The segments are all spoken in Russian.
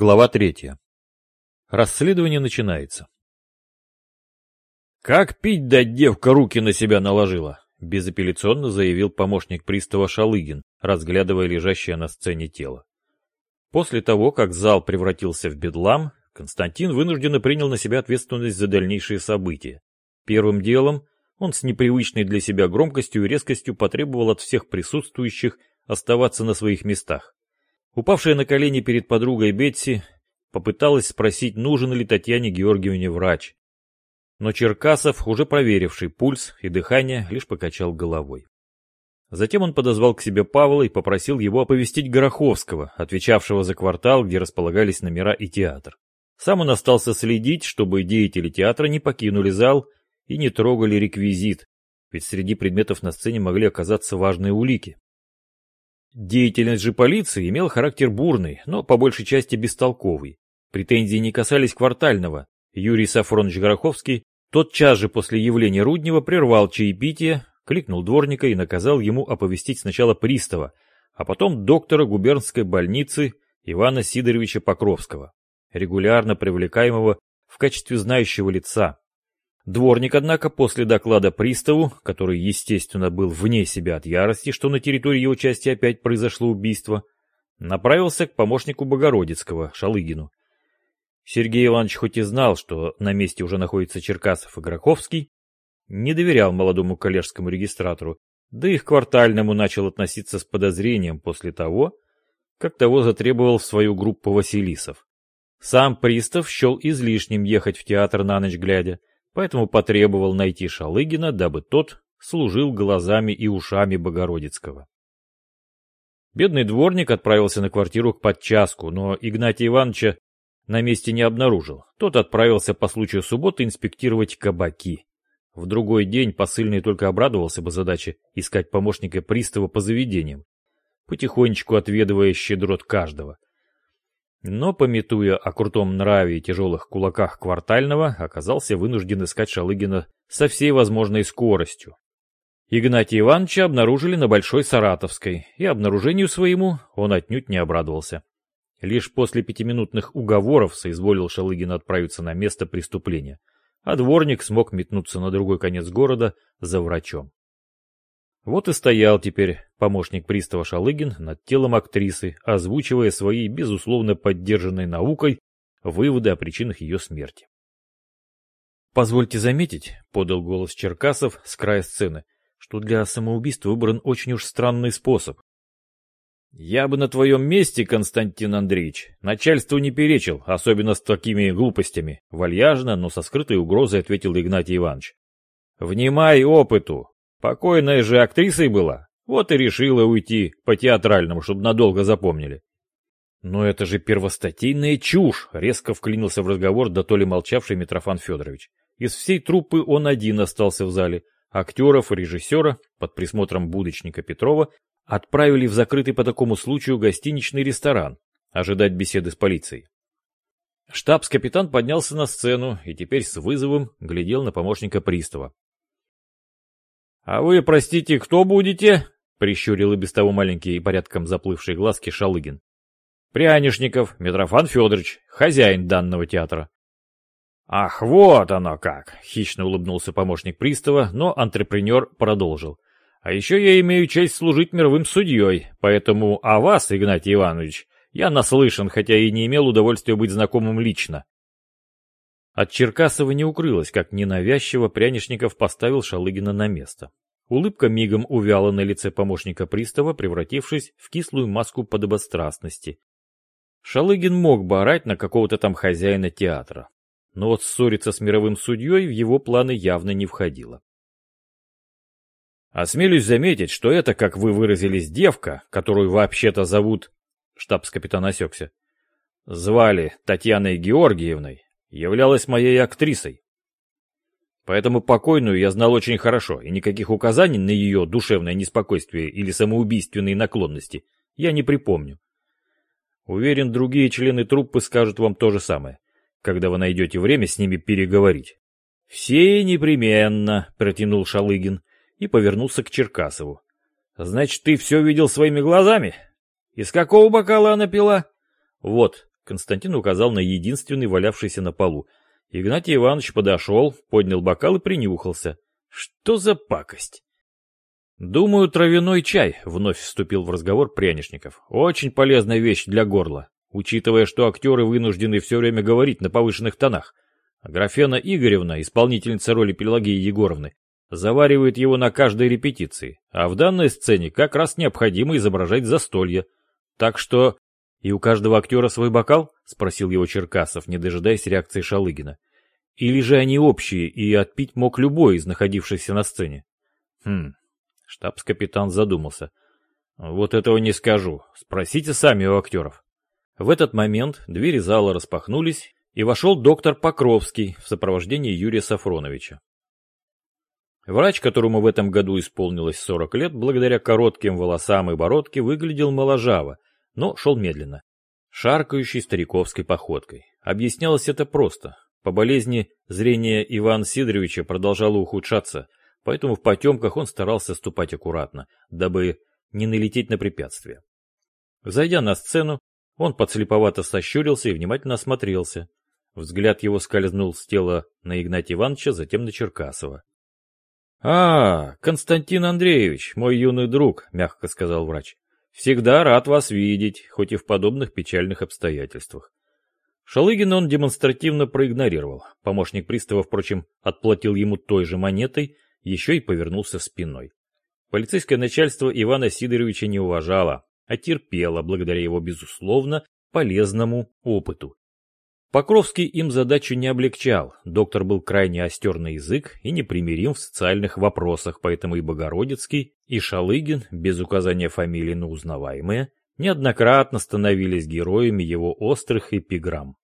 Глава третья. Расследование начинается. «Как пить дать девка руки на себя наложила?» — безапелляционно заявил помощник пристава Шалыгин, разглядывая лежащее на сцене тело. После того, как зал превратился в бедлам, Константин вынужденно принял на себя ответственность за дальнейшие события. Первым делом он с непривычной для себя громкостью и резкостью потребовал от всех присутствующих оставаться на своих местах. Упавшая на колени перед подругой Бетси попыталась спросить, нужен ли Татьяне Георгиевне врач. Но Черкасов, уже проверивший пульс и дыхание, лишь покачал головой. Затем он подозвал к себе Павла и попросил его оповестить Гороховского, отвечавшего за квартал, где располагались номера и театр. Сам он остался следить, чтобы деятели театра не покинули зал и не трогали реквизит, ведь среди предметов на сцене могли оказаться важные улики. Деятельность же полиции имела характер бурный, но по большей части бестолковый. Претензии не касались квартального. Юрий Сафронович Гороховский тотчас же после явления Руднева прервал чаепитие, кликнул дворника и наказал ему оповестить сначала пристава, а потом доктора губернской больницы Ивана Сидоровича Покровского, регулярно привлекаемого в качестве знающего лица. Дворник, однако, после доклада приставу, который, естественно, был вне себя от ярости, что на территории его части опять произошло убийство, направился к помощнику Богородицкого, Шалыгину. Сергей Иванович хоть и знал, что на месте уже находится Черкасов и Граковский, не доверял молодому коллежскому регистратору, да и к квартальному начал относиться с подозрением после того, как того затребовал в свою группу Василисов. Сам пристав счел излишним ехать в театр на ночь глядя, поэтому потребовал найти Шалыгина, дабы тот служил глазами и ушами Богородицкого. Бедный дворник отправился на квартиру к подчаску, но Игнатия Ивановича на месте не обнаружил. Тот отправился по случаю субботы инспектировать кабаки. В другой день посыльный только обрадовался бы задаче искать помощника пристава по заведениям, потихонечку отведывая щедрот каждого. Но, пометуя о крутом нраве и тяжелых кулаках квартального, оказался вынужден искать Шалыгина со всей возможной скоростью. Игнатия Ивановича обнаружили на Большой Саратовской, и обнаружению своему он отнюдь не обрадовался. Лишь после пятиминутных уговоров соизволил Шалыгин отправиться на место преступления, а дворник смог метнуться на другой конец города за врачом. Вот и стоял теперь помощник пристава Шалыгин над телом актрисы, озвучивая свои, безусловно поддержанной наукой, выводы о причинах ее смерти. «Позвольте заметить», — подал голос Черкасов с края сцены, что для самоубийства выбран очень уж странный способ. «Я бы на твоем месте, Константин Андреевич, начальству не перечил, особенно с такими глупостями», — вальяжно, но со скрытой угрозой ответил Игнатий Иванович. «Внимай опыту, Покойная же актрисой была, вот и решила уйти по театральному, чтобы надолго запомнили. Но это же первостатейная чушь, резко вклинился в разговор да то ли молчавший Митрофан Федорович. Из всей труппы он один остался в зале. Актеров и режиссера под присмотром будочника Петрова отправили в закрытый по такому случаю гостиничный ресторан ожидать беседы с полицией. Штабс-капитан поднялся на сцену и теперь с вызовом глядел на помощника пристава. «А вы, простите, кто будете?» — прищурил и без того маленькие и порядком заплывшие глазки Шалыгин. «Прянишников Митрофан Федорович, хозяин данного театра». «Ах, вот оно как!» — хищно улыбнулся помощник пристава, но антрепренер продолжил. «А еще я имею честь служить мировым судьей, поэтому о вас, Игнатий Иванович, я наслышан, хотя и не имел удовольствия быть знакомым лично. От Черкасова не укрылось, как ненавязчиво Прянишников поставил Шалыгина на место. Улыбка мигом увяла на лице помощника пристава, превратившись в кислую маску подобострастности. Шалыгин мог бы орать на какого-то там хозяина театра, но вот ссориться с мировым судьей в его планы явно не входило. Осмелюсь заметить, что это, как вы выразились, девка, которую вообще-то зовут... Штабс-капитан осекся. Звали Татьяной Георгиевной, являлась моей актрисой. Поэтому покойную я знал очень хорошо, и никаких указаний на ее душевное неспокойствие или самоубийственные наклонности я не припомню. Уверен, другие члены труппы скажут вам то же самое, когда вы найдете время с ними переговорить. «Все непременно», — протянул Шалыгин и повернулся к Черкасову. «Значит, ты все видел своими глазами? Из какого бокала она пила?» «Вот, Константин указал на единственный валявшийся на полу. Игнатий Иванович подошел, поднял бокал и принюхался. Что за пакость? «Думаю, травяной чай», — вновь вступил в разговор Прянишников. «Очень полезная вещь для горла, учитывая, что актеры вынуждены все время говорить на повышенных тонах. Графена Игоревна, исполнительница роли Пелагии Егоровны, заваривает его на каждой репетиции, а в данной сцене как раз необходимо изображать застолье. Так что... И у каждого актера свой бокал? Спросил его Черкасов, не дожидаясь реакции Шалыгина. Или же они общие, и отпить мог любой из находившихся на сцене? Хм, штабс-капитан задумался. Вот этого не скажу. Спросите сами у актеров. В этот момент двери зала распахнулись, и вошел доктор Покровский в сопровождении Юрия Сафроновича. Врач, которому в этом году исполнилось 40 лет, благодаря коротким волосам и бородке, выглядел моложаво, но шел медленно, шаркающей стариковской походкой. Объяснялось это просто. По болезни зрение Ивана Сидоровича продолжало ухудшаться, поэтому в потемках он старался ступать аккуратно, дабы не налететь на препятствия. Зайдя на сцену, он подслеповато сощурился и внимательно осмотрелся. Взгляд его скользнул с тела на Игнатия Ивановича, затем на Черкасова. «А, Константин Андреевич, мой юный друг», — мягко сказал врач. «Всегда рад вас видеть, хоть и в подобных печальных обстоятельствах». Шалыгина он демонстративно проигнорировал. Помощник пристава, впрочем, отплатил ему той же монетой, еще и повернулся спиной. Полицейское начальство Ивана Сидоровича не уважало, а терпело благодаря его, безусловно, полезному опыту. Покровский им задачу не облегчал, доктор был крайне остер на язык и непримирим в социальных вопросах, поэтому и Богородицкий, и Шалыгин, без указания фамилии, но узнаваемые, неоднократно становились героями его острых эпиграмм.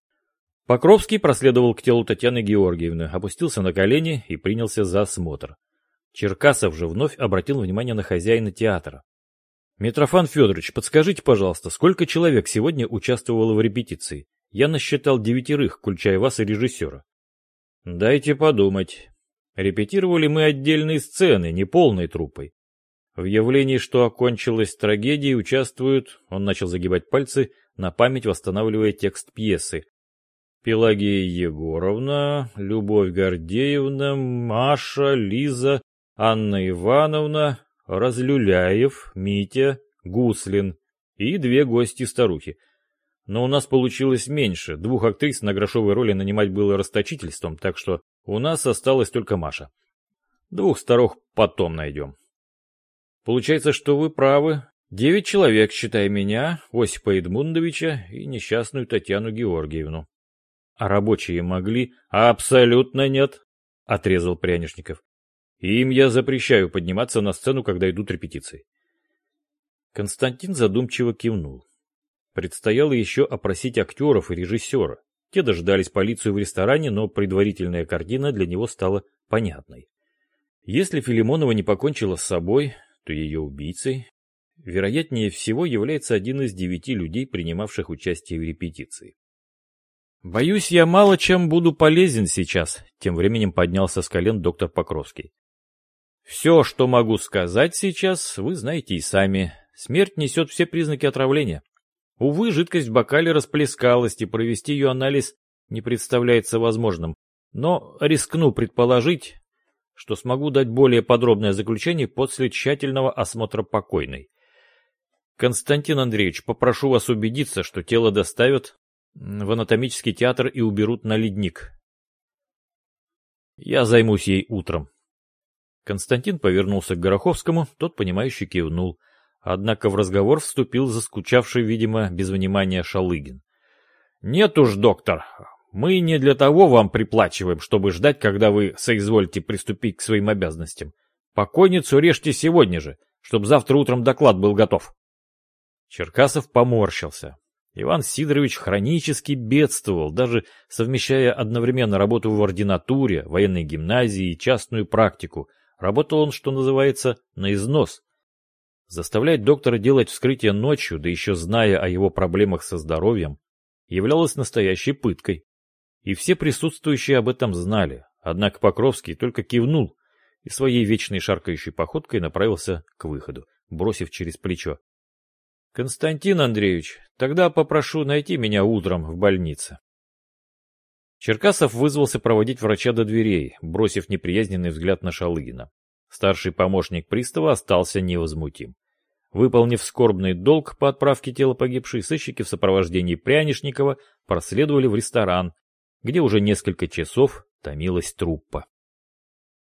Покровский проследовал к телу Татьяны Георгиевны, опустился на колени и принялся за осмотр. Черкасов же вновь обратил внимание на хозяина театра. «Митрофан Федорович, подскажите, пожалуйста, сколько человек сегодня участвовало в репетиции? Я насчитал девятерых, включая вас и режиссера. Дайте подумать. Репетировали мы отдельные сцены, не полной труппой. В явлении, что окончилась трагедией, участвуют, он начал загибать пальцы, на память восстанавливая текст пьесы. Пелагия Егоровна, Любовь Гордеевна, Маша, Лиза, Анна Ивановна, Разлюляев, Митя, Гуслин и две гости-старухи — но у нас получилось меньше, двух актрис на грошовой роли нанимать было расточительством, так что у нас осталась только Маша. Двух старух потом найдем. Получается, что вы правы. Девять человек, считая меня, Осипа Эдмундовича и несчастную Татьяну Георгиевну. А рабочие могли? Абсолютно нет, отрезал Прянишников. Им я запрещаю подниматься на сцену, когда идут репетиции. Константин задумчиво кивнул. Предстояло еще опросить актеров и режиссера. Те дождались полицию в ресторане, но предварительная картина для него стала понятной. Если Филимонова не покончила с собой, то ее убийцей, вероятнее всего, является один из девяти людей, принимавших участие в репетиции. «Боюсь, я мало чем буду полезен сейчас», — тем временем поднялся с колен доктор Покровский. «Все, что могу сказать сейчас, вы знаете и сами. Смерть несет все признаки отравления. Увы, жидкость в бокале расплескалась, и провести ее анализ не представляется возможным. Но рискну предположить, что смогу дать более подробное заключение после тщательного осмотра покойной. Константин Андреевич, попрошу вас убедиться, что тело доставят в анатомический театр и уберут на ледник. Я займусь ей утром. Константин повернулся к Гороховскому, тот, понимающе кивнул. Однако в разговор вступил заскучавший, видимо, без внимания Шалыгин. «Нет уж, доктор, мы не для того вам приплачиваем, чтобы ждать, когда вы соизволите приступить к своим обязанностям. Покойницу режьте сегодня же, чтобы завтра утром доклад был готов». Черкасов поморщился. Иван Сидорович хронически бедствовал, даже совмещая одновременно работу в ординатуре, военной гимназии и частную практику. Работал он, что называется, на износ. Заставлять доктора делать вскрытие ночью, да еще зная о его проблемах со здоровьем, являлось настоящей пыткой. И все присутствующие об этом знали, однако Покровский только кивнул и своей вечной шаркающей походкой направился к выходу, бросив через плечо. Константин Андреевич, тогда попрошу найти меня утром в больнице. Черкасов вызвался проводить врача до дверей, бросив неприязненный взгляд на Шалыгина. Старший помощник пристава остался невозмутим. Выполнив скорбный долг по отправке тела погибшей, сыщики в сопровождении Прянишникова проследовали в ресторан, где уже несколько часов томилась труппа.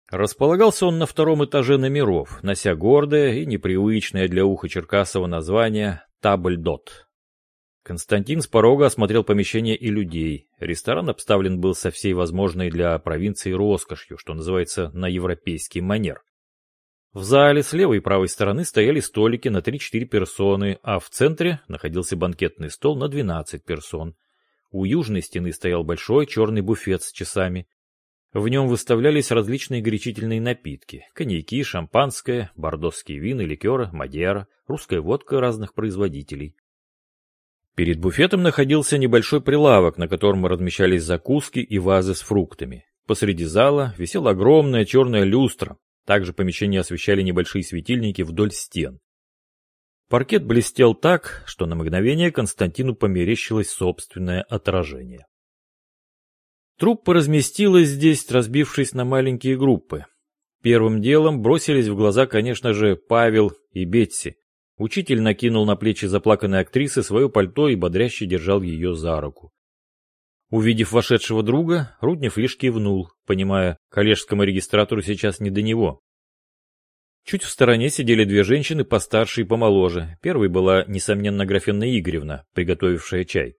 Располагался он на втором этаже номеров, нося гордое и непривычное для уха Черкасова название «Табльдот». Константин с порога осмотрел помещение и людей. Ресторан обставлен был со всей возможной для провинции роскошью, что называется, на европейский манер. В зале с левой и правой стороны стояли столики на 3-4 персоны, а в центре находился банкетный стол на 12 персон. У южной стены стоял большой черный буфет с часами. В нем выставлялись различные горячительные напитки – коньяки, шампанское, бордосские вины, ликеры, мадера, русская водка разных производителей. Перед буфетом находился небольшой прилавок, на котором размещались закуски и вазы с фруктами. Посреди зала висела огромная черная люстра. Также помещение освещали небольшие светильники вдоль стен. Паркет блестел так, что на мгновение Константину померещилось собственное отражение. Труппа разместилась здесь, разбившись на маленькие группы. Первым делом бросились в глаза, конечно же, Павел и Бетси, Учитель накинул на плечи заплаканной актрисы свое пальто и бодряще держал ее за руку. Увидев вошедшего друга, Руднев лишь кивнул, понимая, коллежскому регистратору сейчас не до него. Чуть в стороне сидели две женщины постарше и помоложе. Первой была, несомненно, Графенна Игоревна, приготовившая чай.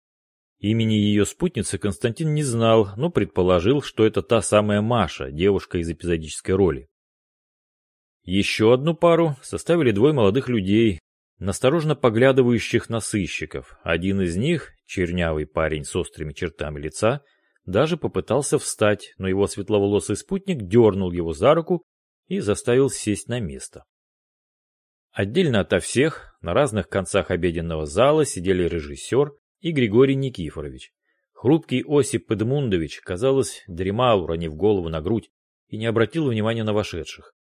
Имени ее спутницы Константин не знал, но предположил, что это та самая Маша, девушка из эпизодической роли. Еще одну пару составили двое молодых людей, насторожно поглядывающих на сыщиков. Один из них, чернявый парень с острыми чертами лица, даже попытался встать, но его светловолосый спутник дернул его за руку и заставил сесть на место. Отдельно ото всех, на разных концах обеденного зала сидели режиссер и Григорий Никифорович. Хрупкий Осип Эдмундович, казалось, дремал, уронив голову на грудь, и не обратил внимания на вошедших.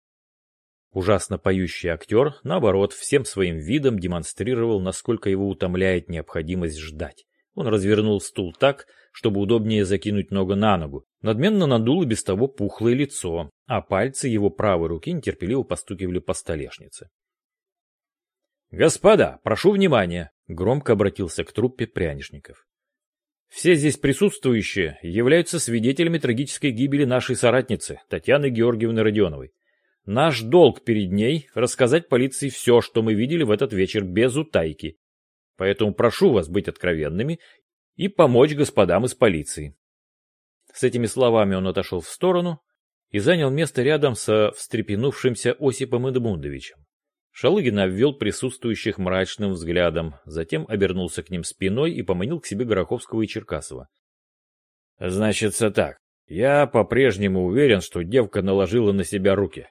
Ужасно поющий актер, наоборот, всем своим видом демонстрировал, насколько его утомляет необходимость ждать. Он развернул стул так, чтобы удобнее закинуть ногу на ногу, надменно надул и без того пухлое лицо, а пальцы его правой руки нетерпеливо постукивали по столешнице. «Господа, прошу внимания!» — громко обратился к труппе прянишников. «Все здесь присутствующие являются свидетелями трагической гибели нашей соратницы, Татьяны Георгиевны Родионовой. Наш долг перед ней — рассказать полиции все, что мы видели в этот вечер без утайки. Поэтому прошу вас быть откровенными и помочь господам из полиции. С этими словами он отошел в сторону и занял место рядом со встрепенувшимся Осипом Эдмундовичем. Шалыгин обвел присутствующих мрачным взглядом, затем обернулся к ним спиной и поманил к себе Гороховского и Черкасова. — Значится так. Я по-прежнему уверен, что девка наложила на себя руки.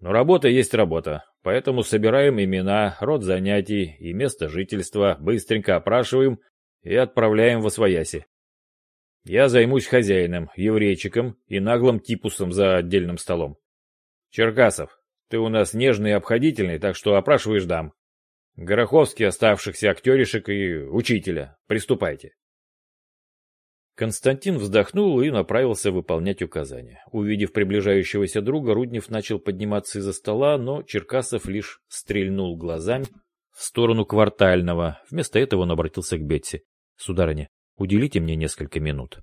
Но работа есть работа, поэтому собираем имена, род занятий и место жительства, быстренько опрашиваем и отправляем в Освояси. Я займусь хозяином, еврейчиком и наглым типусом за отдельным столом. Черкасов, ты у нас нежный и обходительный, так что опрашиваешь дам. Гороховский, оставшихся актеришек и учителя. Приступайте. Константин вздохнул и направился выполнять указания. Увидев приближающегося друга, Руднев начал подниматься из-за стола, но Черкасов лишь стрельнул глазами в сторону квартального. Вместо этого он обратился к Бетси. «Сударыня, уделите мне несколько минут».